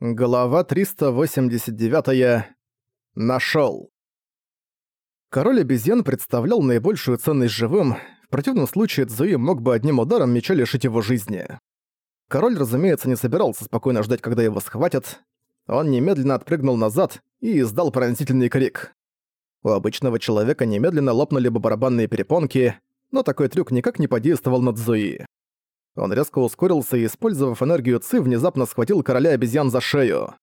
Глава 389. Нашёл. Король обезьян представлял наибольшую ценность живым, в противном случае Цзуи мог бы одним ударом меча лишить его жизни. Король, разумеется, не собирался спокойно ждать, когда его схватят. Он немедленно отпрыгнул назад и издал пронзительный крик. У обычного человека немедленно лопнули бы барабанные перепонки, но такой трюк никак не подействовал на Цзуи. Он резко ускорился и, использовав энергию Ци, внезапно схватил короля обезьян за шею.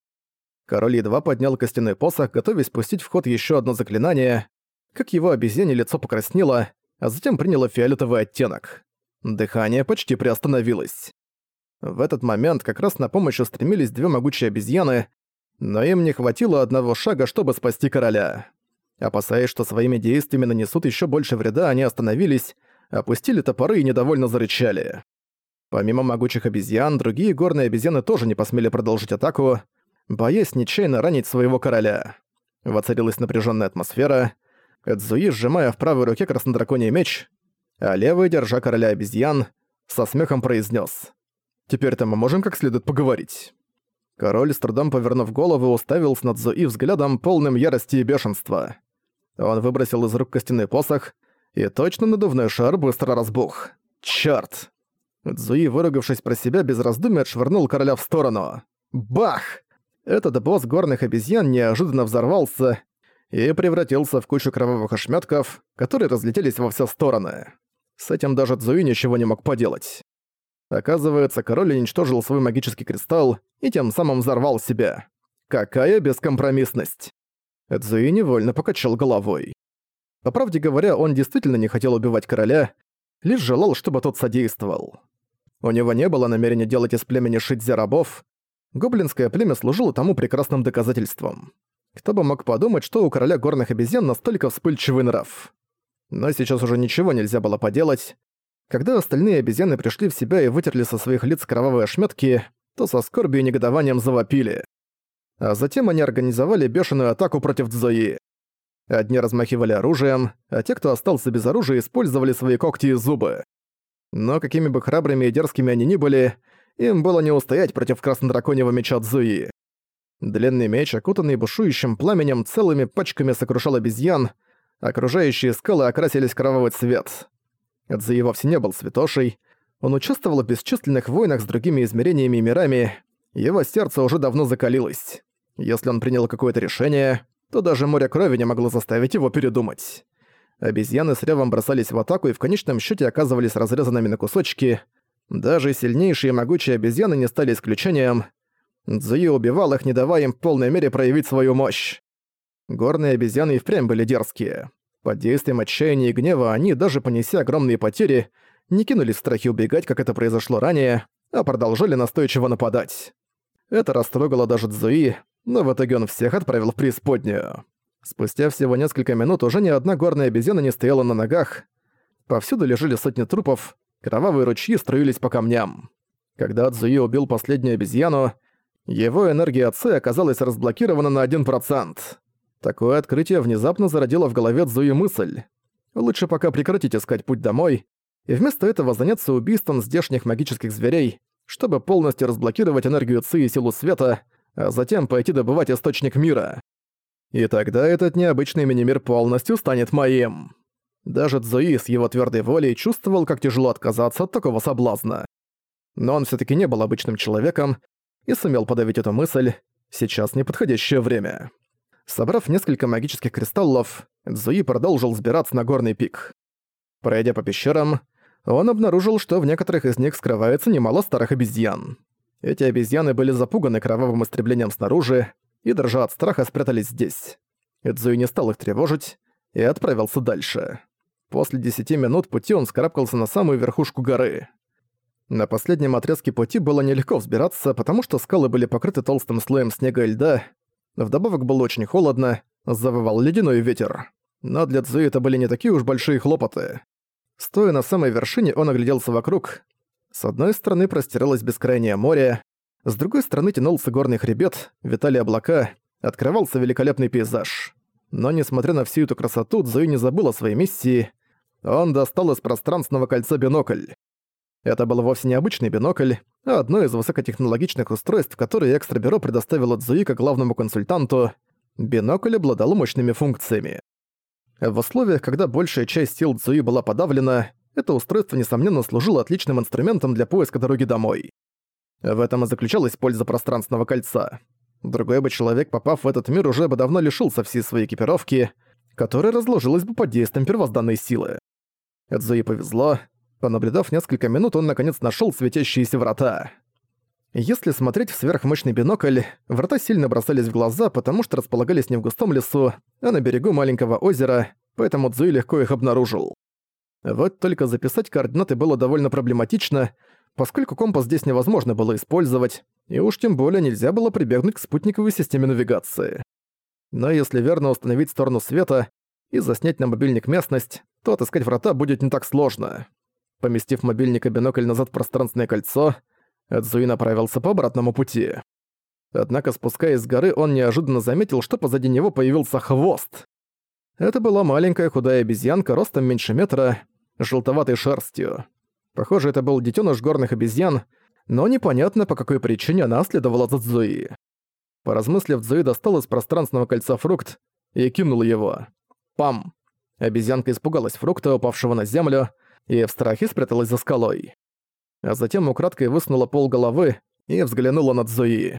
Король едва поднял костяной посох, готовясь пустить в ход еще одно заклинание. Как его обезьяне лицо покраснело, а затем приняло фиолетовый оттенок. Дыхание почти приостановилось. В этот момент как раз на помощь устремились две могучие обезьяны, но им не хватило одного шага, чтобы спасти короля. Опасаясь, что своими действиями нанесут еще больше вреда, они остановились, опустили топоры и недовольно зарычали. Помимо могучих обезьян, другие горные обезьяны тоже не посмели продолжить атаку, боясь нечаянно ранить своего короля. Воцарилась напряженная атмосфера, Эдзуи, сжимая в правой руке краснодраконий меч, а левой, держа короля обезьян, со смехом произнес: «Теперь-то мы можем как следует поговорить». Король, с трудом повернув голову, уставился на Цзуи взглядом, полным ярости и бешенства. Он выбросил из рук костяной посох, и точно надувной шар быстро разбух. Чёрт! Цзуи, выругавшись про себя, без раздумий отшвырнул короля в сторону. Бах! Этот босс горных обезьян неожиданно взорвался и превратился в кучу кровавых ошметков, которые разлетелись во все стороны. С этим даже Цзуи ничего не мог поделать. Оказывается, король уничтожил свой магический кристалл и тем самым взорвал себя. Какая бескомпромиссность! Цзуи невольно покачал головой. По правде говоря, он действительно не хотел убивать короля, лишь желал, чтобы тот содействовал. У него не было намерения делать из племени Шидзи рабов. Гоблинское племя служило тому прекрасным доказательством. Кто бы мог подумать, что у короля горных обезьян настолько вспыльчивый нрав. Но сейчас уже ничего нельзя было поделать. Когда остальные обезьяны пришли в себя и вытерли со своих лиц кровавые ошметки, то со скорбью и негодованием завопили. А затем они организовали бешеную атаку против Дзои. Одни размахивали оружием, а те, кто остался без оружия, использовали свои когти и зубы. Но какими бы храбрыми и дерзкими они ни были, им было не устоять против краснодраконьего меча Цзуи. Длинный меч, окутанный бушующим пламенем, целыми пачками сокрушал обезьян, окружающие скалы окрасились кровавый цвет. Цзуи вовсе не был святошей, он участвовал в бесчисленных войнах с другими измерениями и мирами, его сердце уже давно закалилось. Если он принял какое-то решение, то даже море крови не могло заставить его передумать. Обезьяны с ревом бросались в атаку и в конечном счете оказывались разрезанными на кусочки. Даже сильнейшие и могучие обезьяны не стали исключением. Цзуи убивал их, не давая им в полной мере проявить свою мощь. Горные обезьяны и впрямь были дерзкие. Под действием отчаяния и гнева они, даже понеся огромные потери, не кинулись в страхе убегать, как это произошло ранее, а продолжали настойчиво нападать. Это растрогало даже Цзуи, но в итоге он всех отправил в преисподнюю. Спустя всего несколько минут уже ни одна горная обезьяна не стояла на ногах. Повсюду лежали сотни трупов, кровавые ручьи струились по камням. Когда Цзуи убил последнюю обезьяну, его энергия Ци оказалась разблокирована на 1%. Такое открытие внезапно зародило в голове Цзуи мысль. Лучше пока прекратить искать путь домой, и вместо этого заняться убийством здешних магических зверей, чтобы полностью разблокировать энергию Ци и силу света, а затем пойти добывать источник мира. И тогда этот необычный мини-мир полностью станет моим. Даже Цзуи с его твердой волей чувствовал, как тяжело отказаться от такого соблазна. Но он все таки не был обычным человеком и сумел подавить эту мысль «сейчас неподходящее время». Собрав несколько магических кристаллов, Цзуи продолжил взбираться на горный пик. Пройдя по пещерам, он обнаружил, что в некоторых из них скрывается немало старых обезьян. Эти обезьяны были запуганы кровавым истреблением снаружи, и, дрожа от страха, спрятались здесь. Эдзуи не стал их тревожить и отправился дальше. После десяти минут пути он скарабкался на самую верхушку горы. На последнем отрезке пути было нелегко взбираться, потому что скалы были покрыты толстым слоем снега и льда. Вдобавок было очень холодно, завывал ледяной ветер. Но для Цзуи это были не такие уж большие хлопоты. Стоя на самой вершине, он огляделся вокруг. С одной стороны простиралось бескрайнее море, с другой стороны тянулся горный хребет, витали облака, открывался великолепный пейзаж. Но несмотря на всю эту красоту, Цзуи не забыл о своей миссии. Он достал из пространственного кольца бинокль. Это был вовсе не обычный бинокль, а одно из высокотехнологичных устройств, которые Экстрабюро предоставило Цзуи как главному консультанту. Бинокль обладал мощными функциями. В условиях, когда большая часть сил Цзуи была подавлена, это устройство, несомненно, служило отличным инструментом для поиска дороги домой. В этом и заключалась польза пространственного кольца. Другой бы человек, попав в этот мир, уже бы давно лишился всей своей экипировки, которая разложилась бы под действием первозданной силы. Эдзуи повезло. Понаблюдав несколько минут, он наконец нашел светящиеся врата. Если смотреть в сверхмощный бинокль, врата сильно бросались в глаза, потому что располагались не в густом лесу, а на берегу маленького озера, поэтому Цзуи легко их обнаружил. Вот только записать координаты было довольно проблематично, поскольку компас здесь невозможно было использовать, и уж тем более нельзя было прибегнуть к спутниковой системе навигации. Но если верно установить сторону света и заснять на мобильник местность, то отыскать врата будет не так сложно. Поместив мобильник и бинокль назад в пространственное кольцо, Эдзуи направился по обратному пути. Однако, спускаясь с горы, он неожиданно заметил, что позади него появился хвост. Это была маленькая худая обезьянка ростом меньше метра, желтоватой шерстью. Похоже, это был детеныш горных обезьян, но непонятно, по какой причине она следовала за Цзуи. Поразмыслив, Цзуи достал из пространственного кольца фрукт и кинул его. Пам! Обезьянка испугалась фрукта, упавшего на землю, и в страхе спряталась за скалой. А затем украдкой высунула пол головы и взглянула на Цзуи.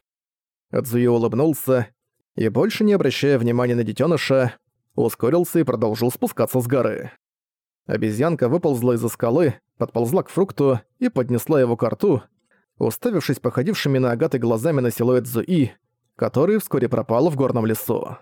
Цзуи улыбнулся и, больше не обращая внимания на детеныша, ускорился и продолжил спускаться с горы. Обезьянка выползла из-за скалы, подползла к фрукту и поднесла его к рту, уставившись походившими на агаты глазами на силуэт Зуи, который вскоре пропал в горном лесу.